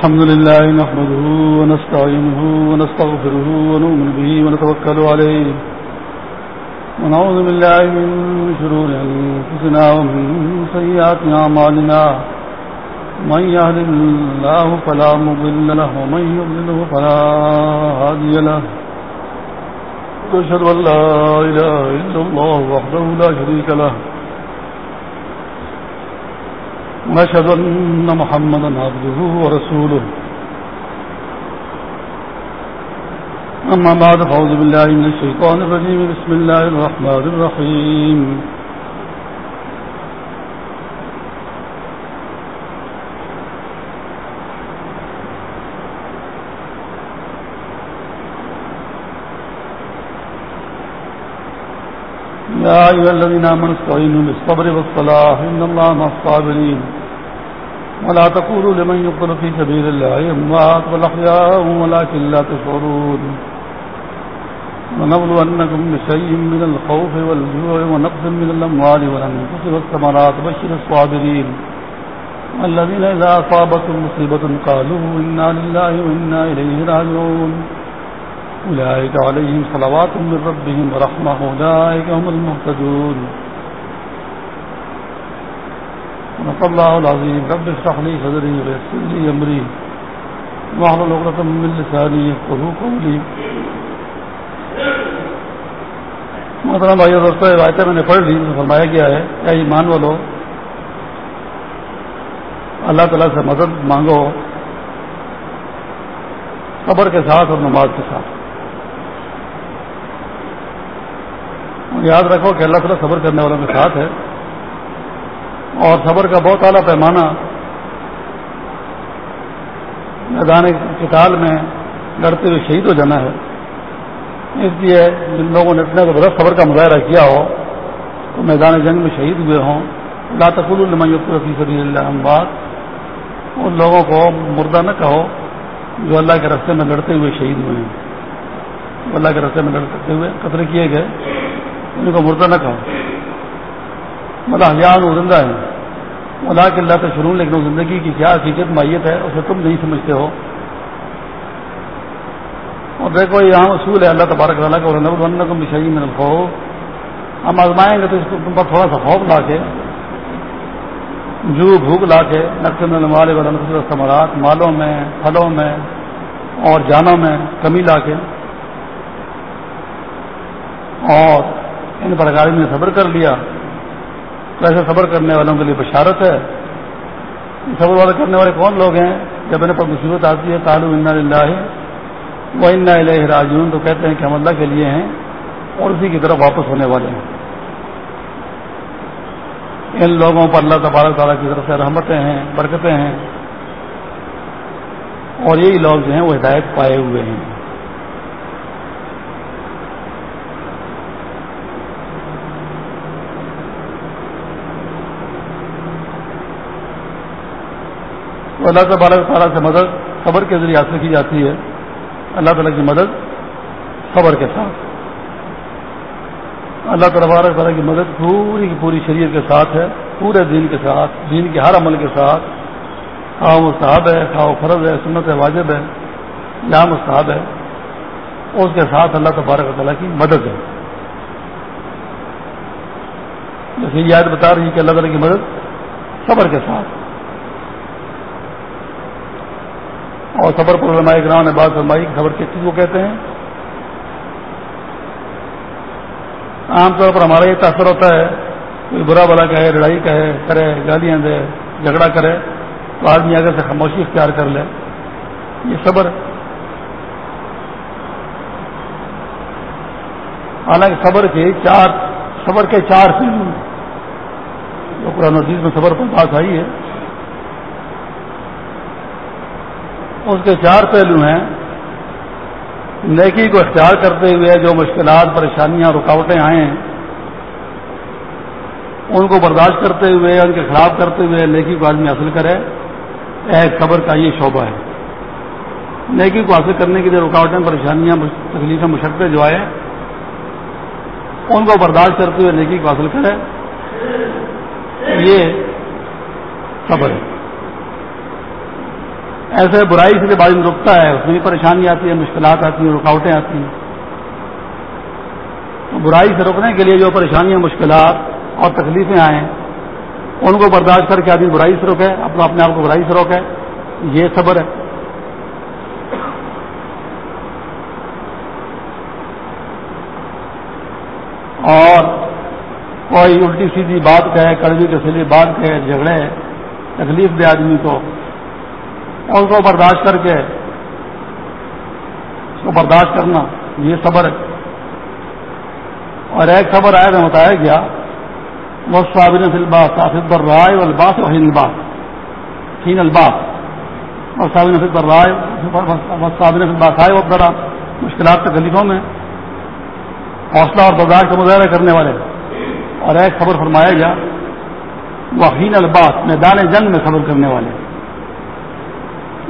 الحمد لله نحمده ونستعينه ونستغفره ونؤمن به ونتوكل عليه ونعوذ بالله من شرور أنفسنا ومن سيئات عمالنا من يهد الله فلا مضل له ومن يضلله فلا هادي له وأشهد أن لا إله إلا الله وحده لا شريك له ونشهد أن محمدا عبده ورسوله. أما بعد، فأعوذ بالله من الشيطان الرجيم. بسم الله الرحمن الرحيم. يا أيها الذين آمنوا استعينوا بالصبر والصلاح. إن الله مع الصابرين. ولا تقولوا لمن يقتل في سبيل الله أموات والأحياء ولكن لا تشعرون ونبلونكم بشيء من الخوف والجوع ونقص من الأموال والأنفس والثمرات بشر الصابرين الذين إذا أصابتهم مصيبة قالوا إنا لله وإنا إليه راجعون أولئك عليهم صلوات من ربهم ورحمة أولئك هم المهتدون ونصى الله العظيم رب اشرح لي صدري ويسر لي أمري. واحلل عقدة من لساني يفقهوا قولي. محترم بھائی دوستوں روایتیں میں نے پڑھ لی فرمایا گیا ہے کیا ایمان والو، اللہ تعالیٰ سے مدد مانگو صبر کے ساتھ اور نماز کے ساتھ۔ یاد رکھو کہ اللہ تعالیٰ صبر کرنے والوں کے ساتھ ہے۔ اور صبر کا بہت اعلیٰ پیمانہ میدان کتال میں لڑتے ہوئے شہید ہو جانا ہے۔ اس لیے جن لوگوں نے اتنے زبردست صبر کا مظاہرہ کیا ہو، تو میدان جنگ میں شہید ہوئے ہوں۔ اللہ تقول المفی صلی اللہ بات ان لوگوں کو مردہ نہ کہو جو اللہ کے رستے میں لڑتے ہوئے شہید ہوئے ہیں۔ اللہ کے رستے میں لڑتے ہوئے قتل کیے گئے، ان کو مردہ نہ کہو۔ ملا حیان وہ زندہ ہے۔ ملا کے اللہ سے لیکن وہ زندگی کی کیا حقیقت مائیت ہے، اسے تم نہیں سمجھتے ہو۔ اور دیکھو یہاں اصول ہے اللہ تبارک تعالیٰ کا ورنہ کو مشائی میں خوف ہم آزمائیں گے تو اس کو تم پر تھوڑا سا خوف لا کے، جو بھوک لا کے، نقص والے والا ثمرات مالوں میں، پھلوں میں، اور جانوں میں کمی لا کے۔ اور ان پرکار نے صبر کر لیا۔ تو ایسے صبر کرنے والوں کے لیے بشارت ہے۔ صبر والے کرنے والے کون لوگ ہیں؟ جب انہیں پر مصیبت آتی ہے تعلق انا اللہ وہ انا الہ راجون تو کہتے ہیں کہ ہم اللہ کے لیے ہیں اور اسی کی طرف واپس ہونے والے ہیں۔ ان لوگوں پر اللہ تبارک تعالیٰ کی طرف سے رحمتیں ہیں، برکتیں ہیں۔ اور یہی لوگ جو ہیں وہ ہدایت پائے ہوئے ہیں۔ تو اللہ تبارک تعالیٰ سے مدد صبر کے ذریعے حاصل کی جاتی ہے۔ اللہ تعالیٰ کی مدد صبر کے ساتھ۔ اللہ تبارک تعالیٰ کی مدد پوری کی پوری شریعت کے ساتھ ہے، پورے دین کے ساتھ، دین کے ہر عمل کے ساتھ۔ خواہ وہ صاحب ہے، خواہ فرض ہے، سنت ہے، واجب ہے یا مستحب ہے، اس کے ساتھ اللہ تبارک تعالیٰ کی مدد ہے۔ جیسے یاد بتا رہی ہے کہ اللہ تعالیٰ کی مدد صبر کے ساتھ۔ اور صبر پر علماء گراؤں نے بات فرمائی خبر کس چیز کو کہتے ہیں؟ عام طور پر ہمارا یہ تاثر ہوتا ہے، کوئی برا بلا کہے، لڑائی کہے، کرے گالیاں دے، جھگڑا کرے، تو آدمی اگر سے خاموشی اختیار کر لے۔ یہ صبر۔ حالانکہ صبر کے چار، صبر کے چار پہلو جو قرآن عزیز میں صبر پر بات آئی ہے۔ اس کے چار پہلو ہیں۔ نیکی کو اختیار کرتے ہوئے جو مشکلات، پریشانیاں، رکاوٹیں آئیں، ان کو برداشت کرتے ہوئے، ان کے خلاف کرتے ہوئے نیکی کو آدمی حاصل کرے ایک خبر کا یہ شعبہ ہے۔ نیکی کو حاصل کرنے کے لیے رکاوٹیں، پریشانیاں تکلیفیں، مشقتیں جو آئے ان کو برداشت کرتے ہوئے نیکی کو حاصل کرے، یہ صبر ہے۔ ایسے برائی سے جب آدمی رکتا ہے، اس میں بھی پریشانی آتی ہے، مشکلات آتی ہیں، رکاوٹیں آتی ہیں۔ تو برائی سے روکنے کے لیے جو پریشانیاں، مشکلات اور تکلیفیں آئیں، ان کو برداشت کر کے آدمی برائی سے روکے، اپنا اپنے آپ کو برائی سے روکے، یہ صبر ہے۔ اور کوئی الٹی سیدھی بات کہے، کڑوی کے سلی بات کہے، جھگڑے، تکلیف دے آدمی کو اور اس کو برداشت کر کے اس کو برداشت کرنا، یہ صبر ہے۔ اور ایک خبر آئے میں بتایا گیا وہ صابن فلباس صافد بر رائے الباس و الباس۔ ہین الباس اور صابن فل صابن آئے وہ بڑا مشکلات تکلیفوں میں حوصلہ اور برداشت کا مظاہرہ کرنے والے۔ اور ایک خبر فرمایا گیا وحین الباس، میدان جنگ میں خبر کرنے والے۔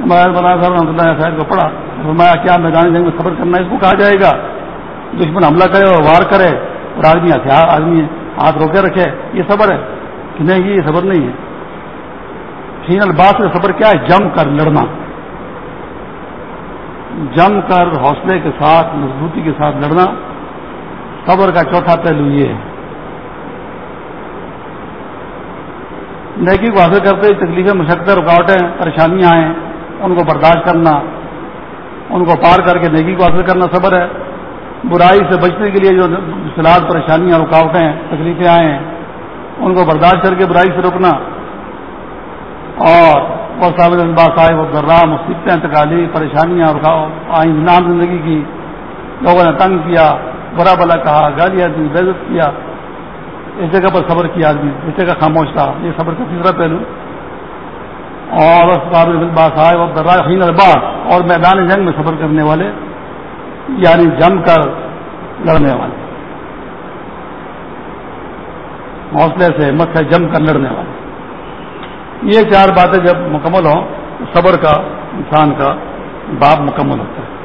صاحب رحمۃ اللہ صاحب کو پڑھا، فرمایا، کیا میدان جنگ میں خبر کرنا اس کو کہا جائے گا۔ دشمن حملہ کرے اور وار کرے، اور آدمی ہتھیار آدمی ہاتھ روکے رکھے، یہ صبر ہے۔ کہ نہیں، یہ صبر نہیں ہے۔ حین الباس کا صبر کیا ہے؟ جم کر لڑنا۔ جم کر حوصلے کے ساتھ، مضبوطی کے ساتھ لڑنا۔ صبر کا چوتھا پہلو یہ ہے۔ نیکی کو حاصل کرتے تکلیفیں، مشقتیں، رکاوٹیں، پریشانیاں آئیں۔ ان کو برداشت کرنا، ان کو پار کر کے نیکی کو حاصل کرنا صبر ہے۔ برائی سے بچنے کے لیے جو سلاد پریشانیاں، رکاوٹیں، تکلیفیں آئیں ان کو برداشت کر کے برائی سے روکنا۔ اور وہ صابر الباس آئے، وہ مصیبتیں انتقالی پریشانیاں رکاؤ آئیں نام زندگی کی۔ لوگوں نے تنگ کیا، برا بلا کہا، گالیاں دی بےزت کیا۔ اس جگہ پر صبر کیا آدمی، اس جگہ خاموش تھا یہ صبر کا تیسرا پہلو۔ اور الباس اور میدان جنگ میں صبر کرنے والے یعنی جم کر لڑنے والے۔ حوصلے سے مت سے جم کر لڑنے والے۔ یہ چار باتیں جب مکمل ہوں تو صبر کا، انسان کا باب مکمل ہوتا ہے۔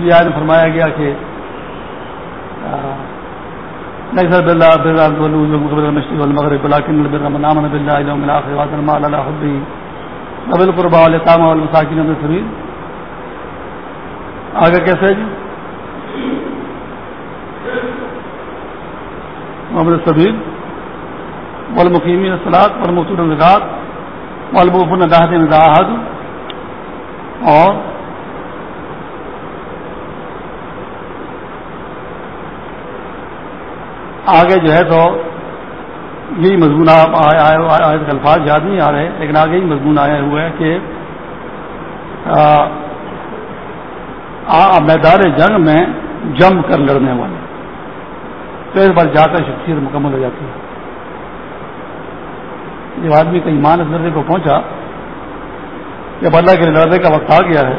جی فرمایا گیا کہ ليس بالله بالله الولوج ومقبل المشرق والمغرب، ولكن البر من آمن بالله اليوم الآخر وآتى المال على حبه. ذوي القربى واليتامى والمساكين من السبيل. آگے کیسے جی؟ محمد السبیل. والمقیمین الصلاة والموتون الزکاة والموفون دہد نزاحد اور آگے جو ہے تو یہی مضمون الفاظ یاد نہیں آ رہے، لیکن آگے ہی مضمون آیا ہوا ہے کہ میدان جنگ میں جم کر لڑنے والے۔ تو اس بار جا کر شخصیت مکمل ہو جاتی ہے۔ جب آدمی کا ایمان اس درجے کو پہنچا کہ اللہ کے لڑنے کا وقت آ گیا ہے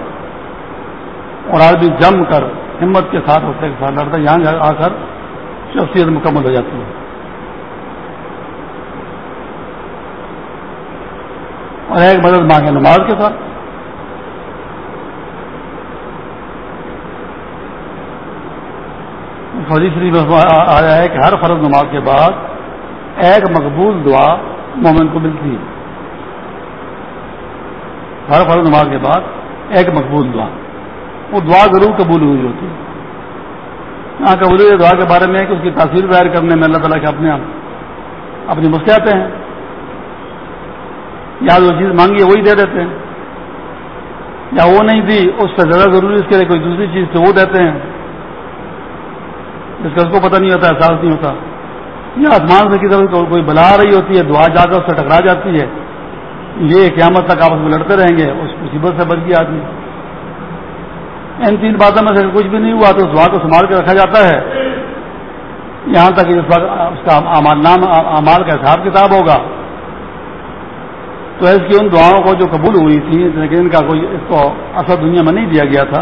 اور آدمی جم کر ہمت کے ساتھ کے ساتھ لڑتا یہاں آ کر شخصیت مکمل ہو جاتی ہے۔ اور ایک مدد مانگے نماز کے ساتھ۔ فوجی شریف آیا ہے کہ ہر فرض نماز کے بعد ایک مقبول دعا مومن کو ملتی ہے۔ ہر فرض نماز کے بعد ایک مقبول دعا۔ وہ دعا ضرور قبول ہوئی ہوتی ہے۔ یہاں قبول دعا کے بارے میں ہے کہ اس کی تاثیر ظاہر کرنے میں اللہ تعالیٰ کے اپنے آپ اپنی مسئلے ہیں۔ یا جو چیز مانگی ہے وہی دے دیتے ہیں۔ یا وہ نہیں دی، اس سے زیادہ ضروری اس کے لیے کوئی دوسری چیز تو وہ دیتے ہیں۔ جس کا اس کو پتہ نہیں ہوتا، احساس نہیں ہوتا۔ یا آسمان سے کسی کوئی بلا رہی ہوتی ہے، دعا جا کر اس سے ٹکرا جاتی ہے۔ یہ قیامت تک آپس میں لڑتے رہیں گے، اس مصیبت سے بچ گیا آدمی۔ ان تین باتوں میں سے کچھ بھی نہیں ہوا تو اس دعا کو سنبھال کے رکھا جاتا ہے۔ یہاں تک اس وقت اس کا نام امال کا حساب کتاب ہوگا۔ تو اس کی ان دعاؤں کو جو قبول ہوئی تھی، لیکن ان کا کوئی اس کو اثر دنیا میں نہیں دیا گیا تھا۔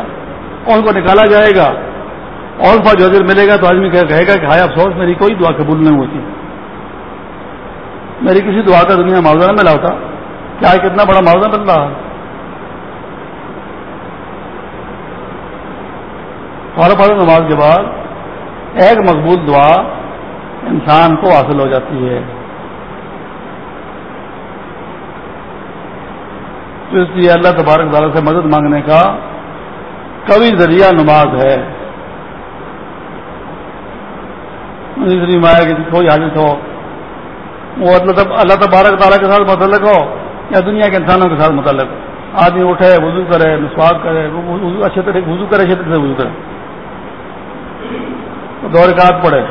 اور ان کو نکالا جائے گا۔ اور پر جو دیر ملے گا تو آدمی کہے گا کہ ہائے افسوس، میری کوئی دعا قبول نہیں ہوتی میری کسی دعا کا دنیا معاوضہ نہ ملا ہوتا۔ کیا کتنا بڑا معاوضہ مل رہا فرض نماز کے بعد، ایک مقبول دعا انسان کو حاصل ہو جاتی ہے۔ تو اس لیے اللہ تبارک تعالیٰ سے مدد مانگنے کا کبھی ذریعہ نماز ہے۔ کہ کوئی حاجت ہو۔ وہ اللہ تبارک تعالیٰ کے ساتھ متعلق ہو یا دنیا کے انسانوں کے ساتھ متعلق ہو؟ آدمی اٹھے، وضو کرے، مسواک کرے اچھے طرح وضو کرے، اچھے طرح سے وضو کرے۔ تو دور کاٹ پڑے۔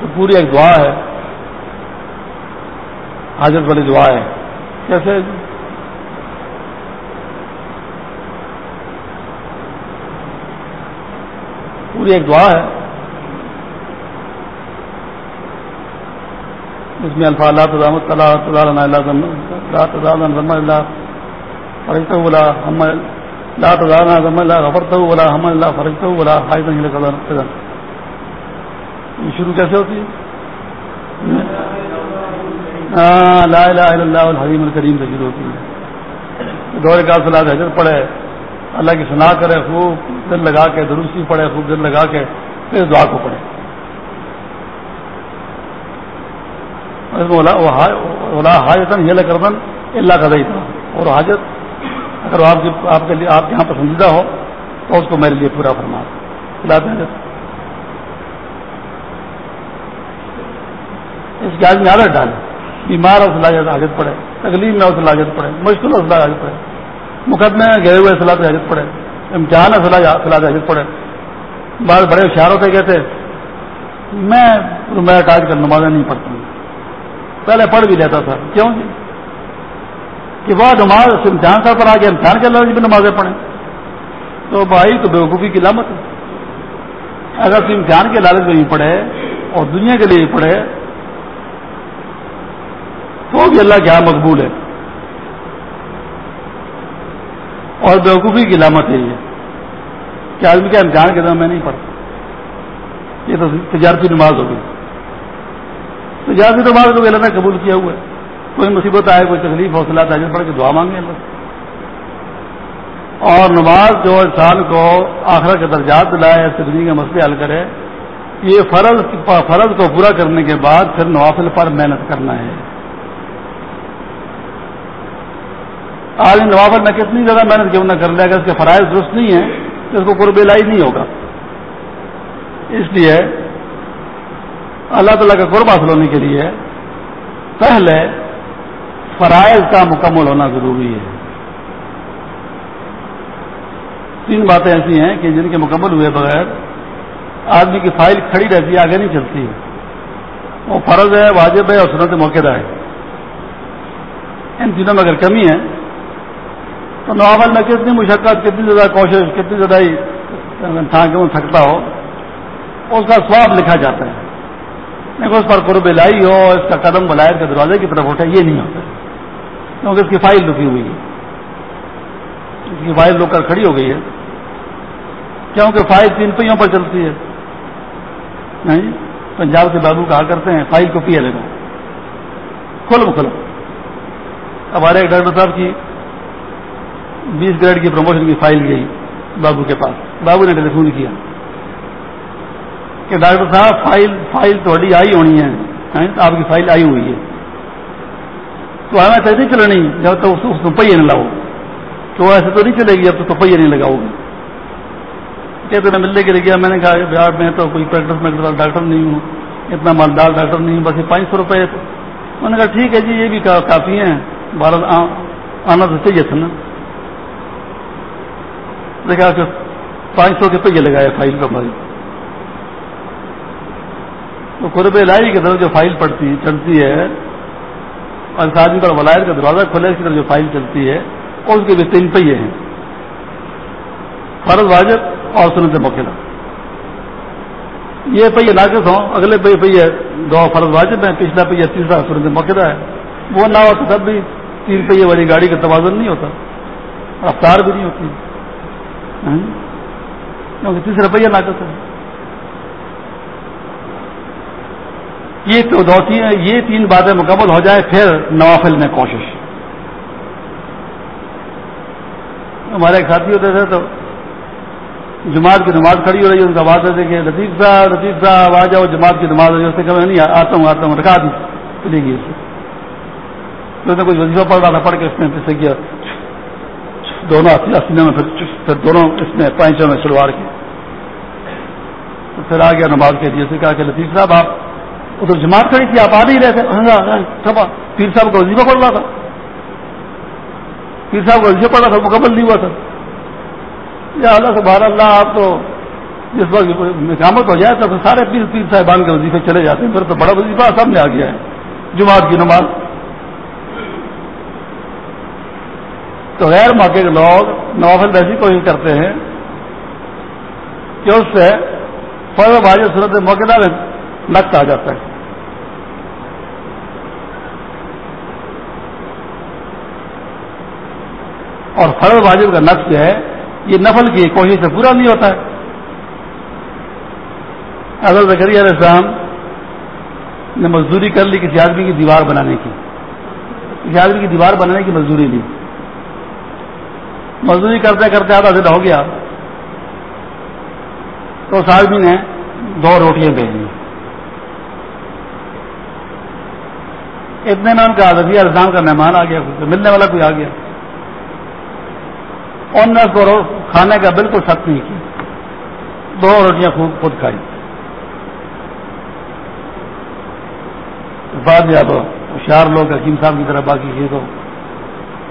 تو پوری ایک دعا ہے۔ حاجت والی دعا ہے۔ کیسے؟ پوری ایک دعا ہے۔ اس میں الفا اللہ تدامت اللہ فرجته ولا هم لا تدانا ذم الله غفرته ولا هم الله فرجته ولا حائزا الى قدر قدر یہ شروع کیسے ہوتی ہے؟ ہاں، لا الہ الا اللہ الحلیم الکریم سے شروع ہوتی ہے۔ دور کا صلاح حضرت پڑھے، اللہ کی سنا کرے، خوب دل لگا کے، درستی پڑھے، خوب دل لگا کے، پھر دعا کو پڑھے۔ اولا حاجت یہ کردن اللہ کا دئی تھا اور حاجت، اگر آپ کی آپ کے لیے آپ کے یہاں پسندیدہ ہو، تو اس کو میرے لیے پورا فرما۔ دیں اس کی آدمی عادت ڈالے بیمار اور صلاحیت حاجت پڑے۔ تکلیف میں اس لاجت پڑے۔ مشکل اور صلاح حاجت پڑے۔ مقدمے میں گئے ہوئے صلاح حاجت پڑے۔ امتحان ہے صلاح حاجت پڑے۔ بعض بڑے اشاروں سے کہتے میں میرا کاج کر نمازیں نہیں پڑھتا ہوں۔ پہلے پڑھ بھی لیتا تھا۔ کیوں جی؟ کہ وہ نماز امتحان پر آ گیا امتحان کے اللہ بھی نمازیں پڑھیں۔ تو بھائی تو بیوقوفی کی لامت ہے۔ اگر تو امتحان کے لالچ میں نہیں پڑھے اور دنیا کے لیے پڑھے تو بھی اللہ کیا ہاں مقبول ہے۔ اور بیوقوفی کی علامت ہے یہ کہ آدمی کا امتحان کے دم میں نہیں پڑھتا۔ یہ تو تجارتی نماز ہوگی تجارتی نماز کو بھی اللہ نے قبول کیا ہوا ہے۔ کوئی مصیبت آئے، کوئی تکلیف، حوصلہ تاجر پڑھ کے دعا مانگے اللہ۔ اور نماز جو انسان کو آخر کے درجات دلائے زندگی کے مسئلے حل کرے، یہ فرض فرض کو پورا کرنے کے بعد پھر نوافل پر محنت کرنا ہے۔ آج نوافل میں کتنی زیادہ محنت کیوں نہ کر لے اگر اس کے فرائض درست نہیں ہے تو اس کو قرب لائی نہیں ہوگا۔ اس لیے اللہ تعالیٰ کا قرب حاصل ہونے کے لیے پہلے فرائض کا مکمل ہونا ضروری ہے۔ تین باتیں ایسی ہیں کہ جن کے مکمل ہوئے بغیر آدمی کی فائل کھڑی رہتی ہے، آگے نہیں چلتی۔ ہے وہ فرض ہے، واجب ہے اور سنت موقع ہے۔ ان تینوں میں اگر کمی ہے تو ناول میں کتنی مشقت، کتنی زیادہ کوشش، کتنی زیادہ ہی تھکتا ہو، اس کا سواب لکھا جاتا ہے۔ اس پر قرب لائی ہو، اس کا قدم بلائر کے دروازے کی طرف اٹھے، یہ نہیں ہوتا۔ کیونکہ اس کی فائل لکی ہوئی ہے۔ اس کی فائل لک کر کھڑی ہو گئی ہے۔ کیونکہ فائل تین پہیوں پر چلتی ہے۔ نہیں، پنجاب کے بابو کہا کرتے ہیں، فائل کو پیا لگا کھلو کھلو ہمارے ایک ڈاکٹر صاحب کی بیس گریڈ کی پروموشن کی فائل گئی بابو کے پاس۔ بابو نے ٹیلی فون کیا کہ ڈاکٹر صاحب، فائل فائل تھوڑی آئی ہونی ہے۔ ہاں، آپ کی فائل آئی ہوئی ہے۔ تو آنا چاہیے چلنی جب تک اس کو پہیے نہ لاؤ تو ایسے تو نہیں چلے گی، اب تو پہیے نہیں لگاؤ گی کہتے میں ملنے کے لیے گیا، میں نے کہا بہار میں تو کوئی پریکٹس میں ڈاکٹر نہیں ہوں۔ اتنا مالدار ڈاکٹر نہیں ہوں بس یہ پانچ سو روپئے میں نے کہا، ٹھیک ہے جی یہ بھی کافی ہیں۔ بھارت آنا تو چاہیے تھا نا۔ دیکھا کہ پانچ سو کے پہیے لگائے فائل پر ہماری تو قرب لائی کی طرف جو فائل پڑتی چلتی ہے اور آدمی پر ولائر کا دروازہ کھولے اس کی طرف جو فائل چلتی ہے، اور اس کے بھی تین پہیے ہیں۔ فرض واجب اور سنت موقع یہ پہیے ناقص ہوں اگلے پہ پہیے دو فرض واجب ہیں، پچھلا پہیے تیسرا سنت موقع ہے۔ وہ نہ ہو تو تب بھی تین پہیے والی گاڑی کا توازن نہیں ہوتا، رفتار بھی نہیں ہوتی۔ کیونکہ تیسرا پہیے ناقص ہے یہ تو دو تین یہ تین باتیں مکمل ہو جائے پھر نوافل میں کوشش۔ ہمارے ایک ساتھی ہوتے تھے تو جماعت کی نماز کھڑی ہو رہی ہے، ان کا بات ہے کہ لطیف صاحب لطیف صاحب آ جاؤ، جماعت کی نماز ہو کہ میں نہیں، آتا ہوں آتا ہوں رکھا دی، چلی گئی اسے تو کچھ وظیفہ پڑھ رہا تھا پڑھ کے اس نے سے کیا۔ دونوں آسینوں میں پھر دونوں اس میں پینچوں میں سلوار کی۔ تو پھر آ گیا نماز کے لیے کہا کہ لطیف صاحب، آپ ادھر جماعت کھڑی تھی، آپ آ نہیں رہے تھے۔ ہاں جی، ہاں جی، پیر صاحب کا وظیفہ پڑ رہا تھا۔ پیر صاحب کا وظیفہ پڑ رہا تھا، مکمل نہیں ہوا تھا۔ یا اللہ سے بہار اللہ، آپ تو جس وقت نکامت ہو جائے تو سارے پیر پیر صاحبان کے وظیفے چلے جاتے ہیں۔ پھر تو بڑا وظیفہ سب نے آ گیا ہے، جماعت کی نماز۔ تو غیر موقع کے لوگ نوافل ایسی کوشش کرتے ہیں کہ اس سے فرض واجب صورت موقع دار نقص آ جاتا ہے۔ اور فرض واجب کا نقص جو ہے، یہ نفل کی کوشش سے پورا نہیں ہوتا ہے۔ اگر زکری علیہ السلام نے مزدوری کر لی کسی آدمی کی دیوار بنانے کی۔ کسی آدمی کی دیوار بنانے کی مزدوری لی مزدوری کرتے کرتے آدھا دن ہو گیا۔ تو اس آدمی نے دو روٹیاں بھیجی اتنے میں ان کا ادبی الزام کا مہمان آ گیا ملنے والا کوئی آ گیا۔ ان نے اس کو کھانے کا بالکل سخت نہیں کی دو روٹیاں خوب خود کھائی۔ بعد میں اب ہوشیار لوگ حکیم صاحب کی طرف باقی یہ تو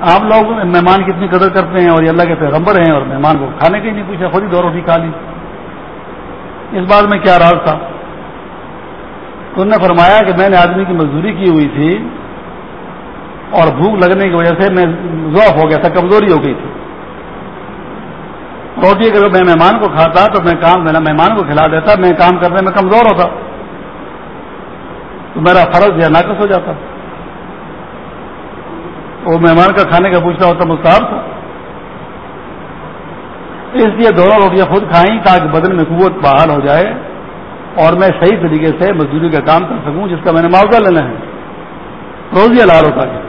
آپ لوگ مہمان کی اتنی قدر کرتے ہیں اور یہ اللہ کے پیغمبر ہیں اور مہمان کو کھانے کی نہیں پوچھا، خود ہی دو روٹی کھا لی۔ اس بات میں کیا راز تھا؟ تو انہوں نے فرمایا کہ میں نے آدمی کی مزدوری کی ہوئی تھی اور بھوک لگنے کی وجہ سے میں ضعف ہو گیا تھا، کمزوری ہو گئی تھی۔ روٹی اگر میں مہمان کو کھاتا تو میں کام میرا مہمان کو کھلا دیتا، میں کام کرنے میں کمزور ہوتا۔ تو میرا فرض یا ناقص ہو جاتا۔ وہ مہمان کا کھانے کا پوچھنا ہوتا مستحب تھا۔ اس لیے دونوں روٹیاں خود کھائیں تاکہ بدن میں قوت بحال ہو جائے اور میں صحیح طریقے سے مزدوری کا کام کر سکوں، جس کا میں نے معاوضہ لینا ہے۔ روزی الار ہوتا ہے۔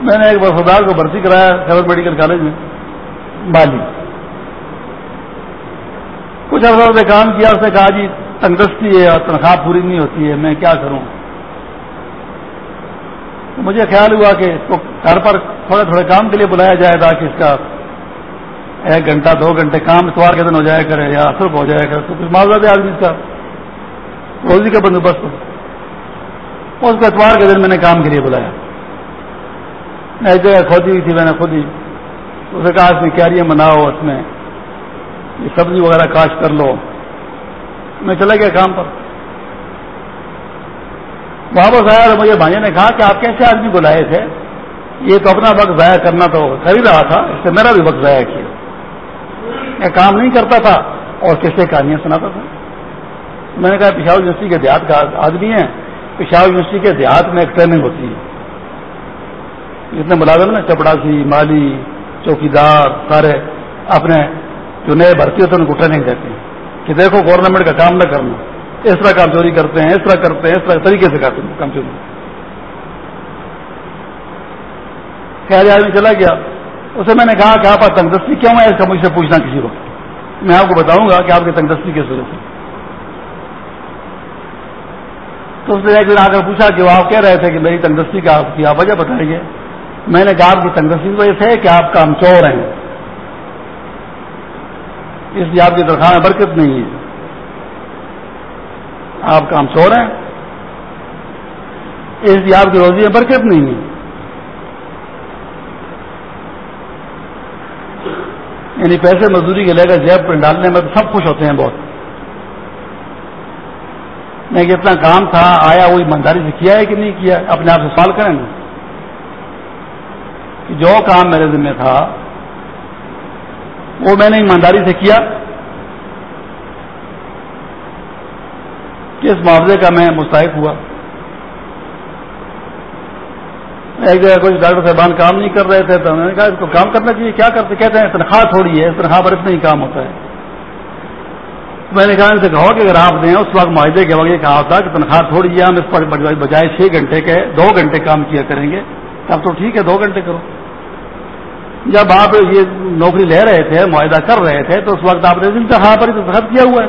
میں نے ایک وفادار کو بھرتی کرایا خبر میڈیکل کالج میں، بالی۔ کچھ افراد نے کام کیا، اس نے کہا جی تندرستی ہے اور تنخواہ پوری نہیں ہوتی ہے، میں کیا کروں؟ تو مجھے خیال ہوا کہ اس کو گھر پر تھوڑے تھوڑے کام کے لیے بلایا جائے تاکہ اس کا ایک گھنٹہ، دو گھنٹے کام اتوار کے دن ہو جایا کرے یا اثر ہو جایا کرے، تو کچھ معاوضہ دے آدمی کا۔ روزی کا بندوبست اس کو اتوار کے دن میں نے کام کے لیے بلایا۔ میں ایک جگہ کھودی ہوئی تھی، میں نے خود ہی اسے کہا اس میں کیریاں بناؤ اس میں۔ یہ سبزی وغیرہ کاشت کر لو۔ میں چلا گیا کام پر۔ واپس آیا تو مجھے بھائی نے کہا کہ آپ کیسے آدمی کو لائے تھے؟ یہ تو اپنا وقت ضائع کرنا تو کر ہی رہا تھا، اس سے میرا بھی وقت ضائع کیا۔ میں کام نہیں کرتا تھا اور کیسے کہانیاں سناتا تھا۔ میں نے کہا پشاور یونیورسٹی کے دیہات کا آدمی ہے پشاور یونیورسٹی کے دیہات میں ایک ٹریننگ ہوتی ہے۔ جتنے ملازم نا چپڑاسی، مالی، چوکیدار، سارے اپنے جو نئے بھرتی ہوتے ہیں، ان کو ٹریننگ دیتے کہ دیکھو گورنمنٹ کا کام نہ کرنا۔ اس طرح کام چوری کرتے ہیں، اس طرح کرتے ہیں، اس طرح طریقے سے کرتے ہیں کام چوری۔ خیر آدمی چلا گیا۔ اسے میں نے کہا کہ آپ تندرستی کیوں ہے اس کا مجھ سے پوچھنا کسی کو میں آپ کو بتاؤں گا کہ آپ کی تندرستی کس وجہ سے۔ تو اس نے ایک دن آ کر پوچھا کہ وہ آپ کہہ رہے تھے کہ میری تندرستی کا آپ کی آپ وجہ بتائیے میں نے کہا آپ کی تندرستی کی وجہ سے کہ آپ کام چور ہیں۔ اس لیے آپ کی تنخواہ میں برکت نہیں ہے آپ کام چور ہیں اس لیے آپ کی روزی میں برکت نہیں ہے یعنی پیسے مزدوری کے لے کر جیب پر ڈالنے میں تو سب خوش ہوتے ہیں بہت۔ میں کہ اتنا کام تھا، آیا، وہ ایمانداری سے کیا ہے کہ نہیں کیا؟ اپنے آپ سے سوال کریں گے۔ کہ جو کام میرے ذمہ تھا وہ میں نے ایمانداری سے کیا کس معاوضے کا میں مستحق ہوا۔ ایک جگہ کچھ ڈاکٹر صاحبان کام نہیں کر رہے تھے تو میں نے کہا اس کو کام کرنا چاہیے، کیا کرتے؟ کہتے ہیں تنخواہ تھوڑی ہے تنخواہ پر اتنا ہی کام ہوتا ہے۔ میں نے کہا ان سے کہو کہ اگر آپ دیں، اس وقت معاہدے کے وقت یہ کہا ہوتا کہ تنخواہ تھوڑی ہے، ہم اس پر بجائے چھ گھنٹے کے، دو گھنٹے کام کیا کریں گے۔ تب تو ٹھیک ہے، دو گھنٹے کرو۔ جب آپ یہ نوکری لے رہے تھے، معاہدہ کر رہے تھے، تو اس وقت آپ نے تنخواہ پر دستخط کیا ہوا ہے۔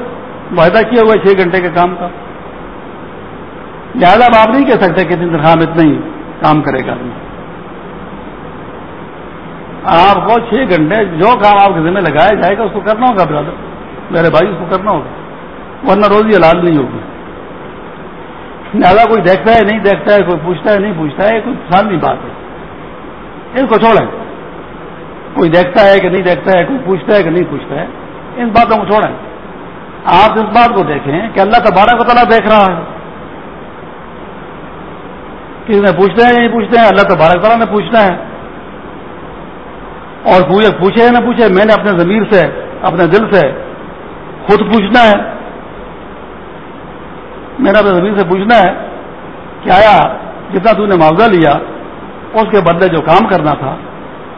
معاہدہ کیا ہوا ہے چھ گھنٹے کے کام کا؟ لہٰذا آپ نہیں کہہ سکتے کہ تنخواہ میں اتنا ہی کام کرے گا۔ آپ کو چھ گھنٹے جو کام آپ کے ذمہ لگایا جائے گا، اس کو کرنا ہوگا برادر۔ میرے بھائی، اس کو کرنا ہوگا، ورنہ روزی حلال نہیں ہوگی۔ لہٰذا کوئی دیکھتا ہے، نہیں دیکھتا ہے، کوئی پوچھتا ہے، نہیں پوچھتا ہے کوئی خان نہیں بات ہے۔ اس کو چھوڑیں۔ کوئی دیکھتا ہے کہ نہیں دیکھتا ہے، کوئی پوچھتا ہے کہ نہیں پوچھتا ہے، ان باتوں کو چھوڑیں۔ آپ اس بات کو دیکھیں کہ اللہ تبارہ کو تعالیٰ دیکھ رہا ہے۔ کسی نے پوچھتے ہیں نہیں پوچھتے ہیں اللہ تبارک تعالیٰ نے پوچھنا ہے۔ اور پوچھے نہ پوچھے، میں نے اپنے ضمیر سے، اپنے دل سے خود پوچھنا ہے۔ میرا اپنے زمین سے پوچھنا ہے کہ آیا، جتنا تو نے معاوضہ لیا، اس کے بدلے جو کام کرنا تھا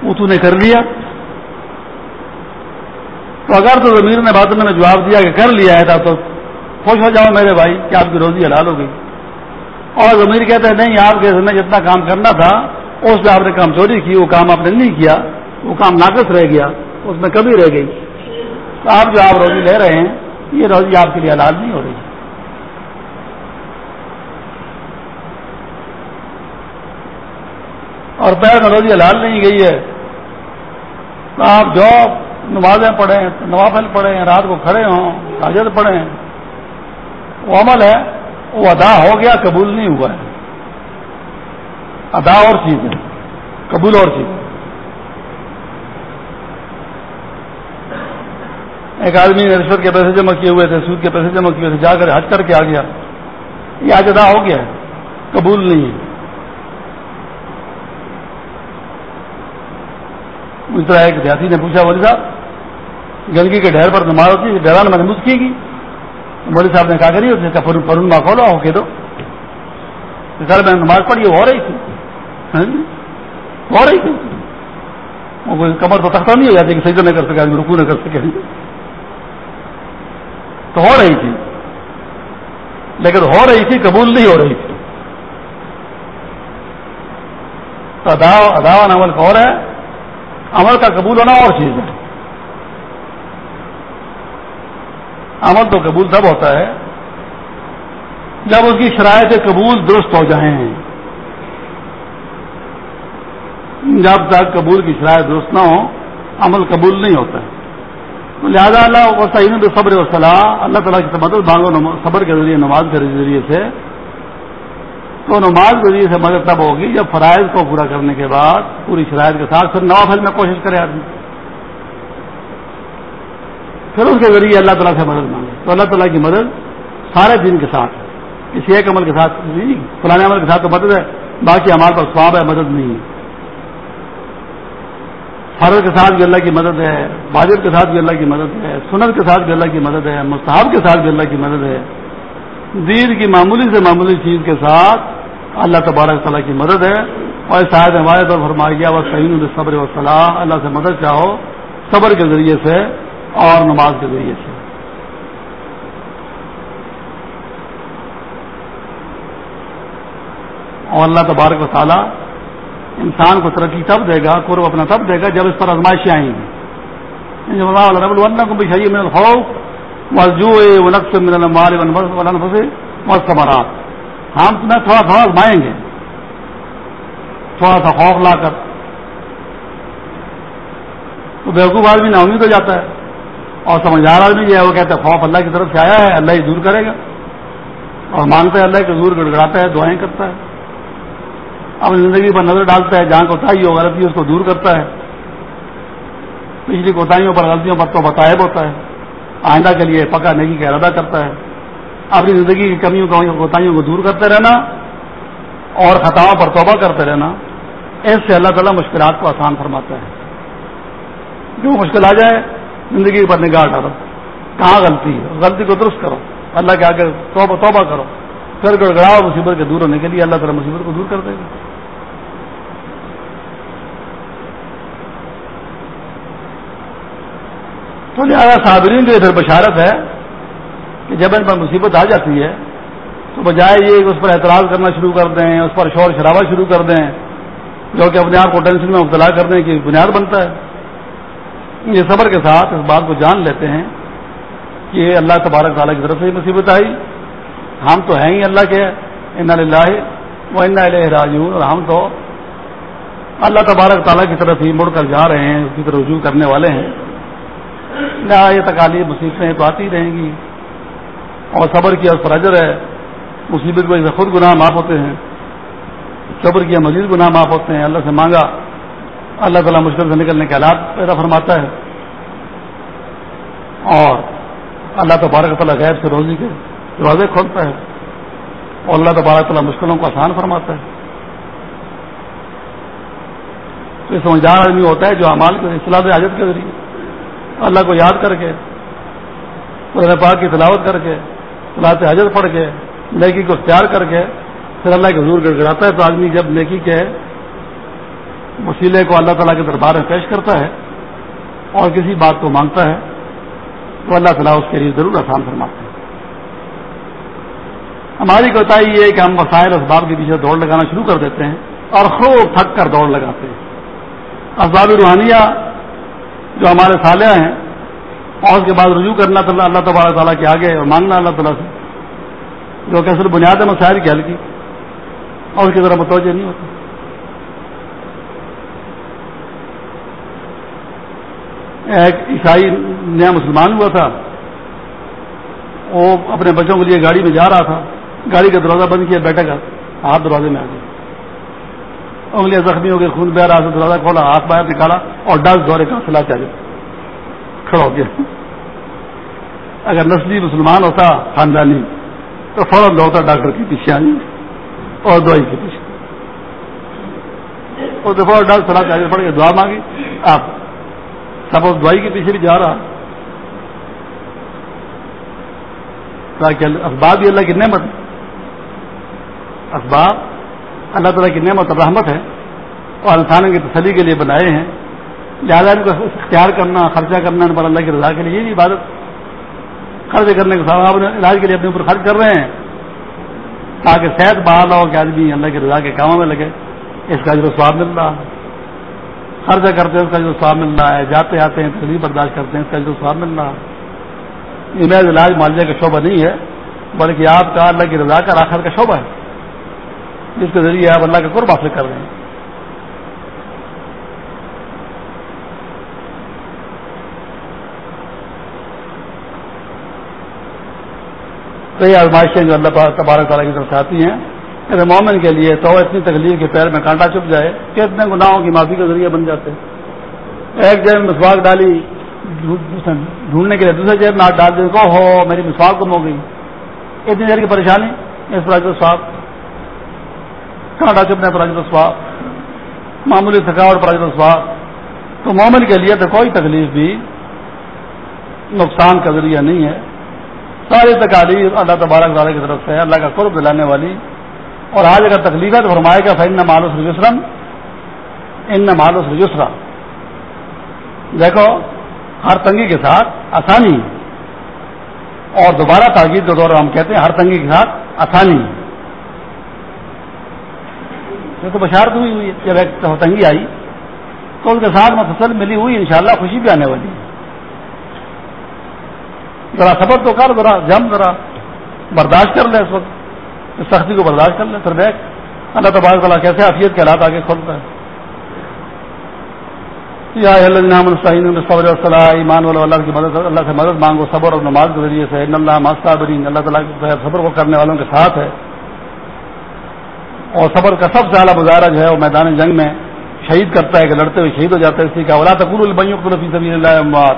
وہ تو نے کر لیا۔ تو اگر تو زمین نے بات میں نے جواب دیا کہ کر لیا ہے، تو خوش ہو جاؤ میرے بھائی کہ آپ کی روزی حلال ہو گئی۔ اور زمین کہتے ہیں نہیں آپ کے میں جتنا کام کرنا تھا، اس میں آپ نے کام چوری کی، وہ کام آپ نے نہیں کیا، وہ کام ناقص رہ گیا، اس میں کبھی رہ گئی۔ تو آپ جو آپ روزی لے رہے ہیں، یہ روزی آپ کے لیے حلال نہیں ہو رہی۔ اور پیر میں روزی حلال نہیں گئی ہے۔ آپ جو نمازیں پڑھیں، نوافل پڑھیں، رات کو کھڑے ہوں حاجت پڑھیں۔ وہ عمل ہے، وہ ادا ہو گیا، قبول نہیں ہوا ہے۔ ادا اور چیز ہے قبول اور چیز ہے ایک آدمی نے رشوت کے پیسے جمع کیے ہوئے تھے، سود کے پیسے جمع کیے ہوئے تھے، جا کر حج کر کے آ گیا۔ یہ آج ادا ہو گیا ہے، قبول نہیں ہے۔ اس طرح ایک دیہاتی نے پوچھا، ولی صاحب، گندگی کے ڈھیر پر نماز ہوتی ہے، ڈیران محمود کی گی؟ مولی صاحب نے کہا کری اس کا پرون ماں کھولا ہو کے دو۔ سر، میں نماز پڑھی ہو رہی تھی۔ ہاں جی؟ ہو رہی تھی۔ کمر تو تختہ نہیں ہو جاتی، کہ سجدہ نہ کر سکے رکو نہ کر سکے۔ تو ہو رہی تھی۔ لیکن ہو رہی تھی، قبول نہیں ہو رہی تھی۔ تو ادا عمل کا اور ہے۔ عمل کا قبول ہونا اور چیز ہے۔ عمل تو قبول تب ہوتا ہے جب اس کی شرائط قبول درست ہو جائیں۔ جب تک قبول کی شرائط درست نہ ہو عمل قبول نہیں ہوتا۔ ہے تو لہٰذا اللہ وسعین صبر و صلاح اللہ تعالیٰ کی مدد مانگو صبر کے ذریعے، نماز کے ذریعے سے تو نماز کے ذریعے سے مدد تب ہوگی جب فرائض کو پورا کرنے کے بعد پوری شرائط کے ساتھ پھر نوافل میں کوشش کرے آدمی۔ پھر اس کے ذریعے اللہ تعالیٰ سے مدد مانگے۔ تو اللہ تعالیٰ کی مدد سارے دن کے ساتھ کسی ایک عمل کے ساتھ نہیں فلانے عمل کے ساتھ تو مدد ہے، باقی ہمارے پاس خواب ہے، مدد نہیں ہے۔ فرض کے ساتھ بھی اللہ کی مدد ہے، واجب کے ساتھ بھی اللہ کی مدد ہے، سنت کے ساتھ بھی اللہ کی مدد ہے، مستحب کے ساتھ بھی اللہ کی مدد ہے۔ دین کی معمولی سے معمولی چیز کے ساتھ اللہ تبارک تعالیٰ کی مدد ہے۔ اور شاید ہمارے طور فرمایا گیا وہ صحیح صبر و صلاح اللہ سے مدد چاہو، صبر کے ذریعے سے اور نماز کے ذریعے سے۔ اور اللہ تبارک و تعالیٰ انسان کو ترقی تب دے گا، قرب اپنا تب دے گا جب اس پر آزمائشیں آئیں گی۔ رب کو بھی چاہیے میرا خوف مسجو نقص من المال مستمرات ہم تمہیں تھوڑا تھوڑا آزمائیں گے۔ تھوڑا سا خوف لا کر۔ تو بیوقوف آدمی نا امید ہو جاتا ہے۔ اور سمجھدار آدمی جو ہے وہ کہتا ہے، خوف اللہ کی طرف سے آیا ہے، اللہ ہی دور کرے گا۔ اور مانگتا ہے، اللہ کے دور گڑگڑاتا ہے، دعائیں کرتا ہے۔ اپنی زندگی پر نظر ڈالتا ہے، جہاں کوتاہی ہو غلطی اس کو دور کرتا ہے۔ پچھلی کوتاہیوں پر، غلطیوں پر تو بتائب ہوتا ہے۔ آئندہ کے لیے پکا نیکی کا ارادہ کرتا ہے۔ اپنی زندگی کی کمیوں کوتاہیوں کو دور کرتے رہنا اور خطاؤں پر توبہ کرتے رہنا، اس سے اللہ تعالیٰ مشکلات کو آسان فرماتا ہے۔ جو مشکل آ جائے، زندگی پر نگاہ ڈالو۔ کہاں غلطی ہے؟ غلطی کو درست کرو۔ اللہ کے آگے توبہ توبہ کرو۔ پھر گڑگڑاؤ، مصیبت کے دور ہونے کے لیے اللہ تعالیٰ مصیبت کو دور کر دے گا۔ تو لہٰذا صابرین جو ادھر بشارت ہے کہ جب ان پر مصیبت آ جاتی ہے، تو بجائے یہ کہ اس پر اعتراض کرنا شروع کر دیں، اس پر شور شرابہ شروع کر دیں، جو کہ اپنے آپ کو ٹینشن میں مبتلا کرنے کی بنیاد بنتا ہے۔ یہ صبر کے ساتھ اس بات کو جان لیتے ہیں کہ اللہ تبارک تعالیٰ کی طرف سے ہی مصیبت آئی۔ ہم تو ہیں ہی اللہ کے ان اللہ وہ راجون اور ہم تو اللہ تبارک تعالیٰ کی طرف ہی مڑ کر جا رہے ہیں اس کی طرف رجوع کرنے والے ہیں۔ نہ یہ تکالیف مصیبتیں تو آتی رہیں گی۔ اور صبر کیا، اس پر اجر ہے۔ مصیبت کو خود گناہ معاف ہوتے ہیں۔ صبر کیا، مزید گناہ معاف ہوتے ہیں۔ اللہ سے مانگا۔ اللہ تعالیٰ مشکل سے نکلنے کے حالات پیدا فرماتا ہے۔ اور اللہ تبارک تعالیٰ غیر سے روزی کے دروازے کھولتا ہے۔ اور اللہ تبارک تعالیٰ مشکلوں کو آسان فرماتا ہے۔ تو یہ سمجھدار آدمی ہوتا ہے جو امال کے اصلاح حاجت کے ذریعے اللہ کو یاد کر کے، قرآن پاک کی تلاوت کر کے صلاح حاجت پڑھ کے نیکی کو اختیار کر کے پھر اللہ کے حضور گڑگڑاتا ہے، تو آدمی جب نیکی کے وسیلے کو اللہ تعالیٰ کے دربار میں پیش کرتا ہے اور کسی بات کو مانگتا ہے، تو اللہ تعالیٰ اس کے لیے ضرور آسان فرماتے ہیں ہماری کوتاہی یہ ہے کہ ہم وسائل اسباب کے پیچھے دوڑ لگانا شروع کر دیتے ہیں اور خوب تھک کر دوڑ لگاتے ہیں۔ اسباب روحانیہ جو ہمارے سالیہ ہیں اور اس کے بعد رجوع کرنا اللہ تبارک تعالیٰ کے آگے اور مانگنا اللہ تعالیٰ سے۔ جو کہ صرف بنیاد مسائل کی حل کی۔ اور اس کی طرح متوجہ نہیں ہوتی ایک عیسائی نیا مسلمان ہوا تھا۔ وہ اپنے بچوں کے لیے گاڑی میں جا رہا تھا۔ گاڑی کا دروازہ بند کیا بیٹھے گا ہاتھ دروازے میں آ گیا۔ انگلیاں زخمی ہو گئی خون بہ رہا تھا، دروازہ کھولا، ہاتھ باہر نکالا اور ڈس دورے کا سلا چاہیے کھڑا ہو گیا۔ اگر نسلی مسلمان ہوتا، خاندانی، تو فوراً دوڑتا ڈاکٹر کے پیچھے آئی اور دوائی کے پیچھے اور دفعہ ڈاکٹر سلا چاہیے پڑ گیا دعا مانگی، آپ تب اس دوائی کے پیچھے بھی جا رہا۔ تاکہ اسباب بھی اللہ کی نعمت اسباب اللہ تعالیٰ کی نعمت اور رحمت ہے۔ اور انسانوں کی تسلی کے لیے بنائے ہیں۔ لہٰذا ان کو اختیار کرنا، خرچہ کرنا، ان پر اللہ کی رضا کے لیے یہ عبادت۔ خرچ کرنے کے ساتھ آپ علاج کے لیے اپنے اوپر خرچ کر رہے ہیں۔ تاکہ صحت بحال ہو، کہ آدمی اللہ کی رضا کے کاموں میں لگے۔ اس کا جو سواب مل رہا خرچہ کرتے ہیں، اس کا جو سواب مل رہا ہے۔ جاتے آتے ہیں تکلیف برداشت کرتے ہیں، اس کا جو سواب مل رہا ہے۔ یہ محض علاج معالجے کا شعبہ نہیں ہے، بلکہ آپ کا اللہ کی رضا کا آخر کا شعبہ ہے۔ جس کے ذریعے آپ اللہ کا قرب حاصل کر رہے ہیں۔ کئی آزمائشیں جو اللہ تبارک تعالیٰ کی طرف آتی ہیں کہ مومن کے لیے تو اتنی تکلیف کے پیر میں کانٹا چپ جائے کہ اتنے گناہوں کی معافی کا ذریعہ بن جاتے۔ ایک جگہ مسواک ڈالی ڈھونڈنے کے لیے دوسرے جگہ میں ہاتھ ڈال دیں کو ہو، میری مسواک گم ہو گئی۔ اتنی دیر کی پریشانی، اس پر سواب۔ کانٹا چپنے پر سواب۔ معمولی تھکاوٹ پر سواب۔ تو مومن کے لیے تو کوئی تکلیف بھی نقصان کا ذریعہ نہیں ہے۔ ساری تکالیف اللہ تبارک تعالیٰ کی طرف سے اللہ کا قرب دلانے والی۔ اور آج اگر تکلیف ہے تو فرمائے گا فن مالوس رجسرم ان مالوس رجسرا دیکھو، ہر تنگی کے ساتھ آسانی۔ اور دوبارہ تاکید کے دور ہم کہتے ہیں ہر تنگی کے ساتھ آسانی۔ یہ تو بشارت ہوئی ہوئی جب ایک تنگی آئی تو اس کے ساتھ مفصل ملی ہوئی انشاءاللہ خوشی بھی آنے والی۔ ہے ذرا سفر تو کر، ذرا جم، ذرا برداشت کر لے اس وقت۔ اس سختی کو برداشت کر لے، پھر دیکھ۔ اللہ تبارک تعالیٰ کیسے حفیظ کے حالات آگے کھولتا ہے یا صبر صلاح ایمان والا اللہ کی مدد، اللہ سے مدد مانگو۔ صبر اور نماز کے ذریعے سے۔ اللہ اللہ تعالیٰ صبر کو کرنے والوں کے ساتھ ہے۔ اور صبر کا سب سے اعلیٰ مظاہرہ جو ہے، وہ میدان جنگ میں شہید کرتا ہے کہ لڑتے ہوئے شہید ہو جاتا ہے اسی کا اولا تقول البیوں کو سبھی اللہ اموات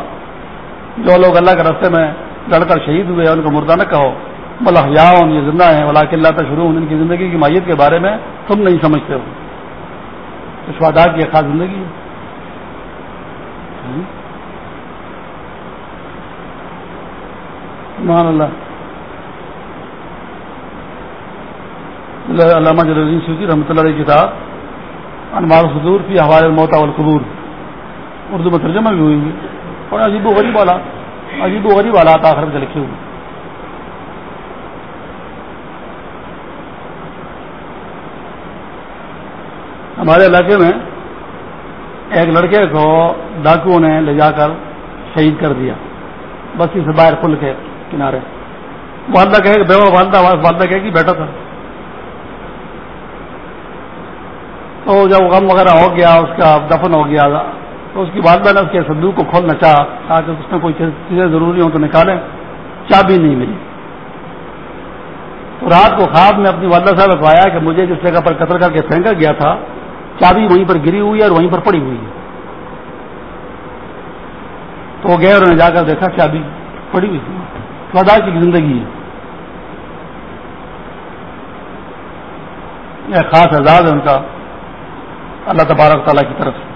جو لوگ اللہ کے رستے میں لڑ کر شہید ہوئے ان کو مردہ نہ کہو۔ بلا یا یہ زندہ ہیں بلا کہ اللہ شروع ان کی زندگی کی مائیت کے بارے میں تم نہیں سمجھتے ہو۔ شہدا کی خاص زندگی ہے۔ مان اللہ۔ علامہ جلال سوچی رحمۃ اللہ علیہ کتاب انمار حضور کی حوالے موتا والقبور۔ اردو میں ترجمہ بھی ہوئی اور عجیب و غریب والا۔ عجیب و غریب والا آخر کے لکھے ہوئے ہمارے علاقے میں ایک لڑکے کو ڈاکو نے لے جا کر شہید کر دیا۔ بس سے باہر پل کے کنارے۔ والدہ کہ بیوہ والدہ والدہ کہ بیٹا تھا۔ تو جب غم وغیرہ ہو گیا، اس کا دفن ہو گیا۔ تو اس کی والدہ نے اس کے صندوق کو کھولنا چاہا تاکہ اس میں کوئی چیزیں ضروری ہوں تو نکالیں۔ چابی نہیں ملی۔ تو رات کو خواب میں اپنی والدہ صاحب بتایا کہ مجھے جس جگہ پر قتل کر کے پھینکا گیا تھا، چابی وہیں پر گری ہوئی ہے اور وہیں پر پڑی ہوئی ہے۔ تو وہ گئے اور انہیں جا کر دیکھا چابی پڑی ہوئی تھی۔ کی زندگی ہے۔ یہ خاص اعزاز ہے ان کا۔ اللہ تبارک تعالیٰ کی طرف سے۔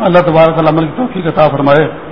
اللہ تبارک عمل کی توفیق عطا فرمائے۔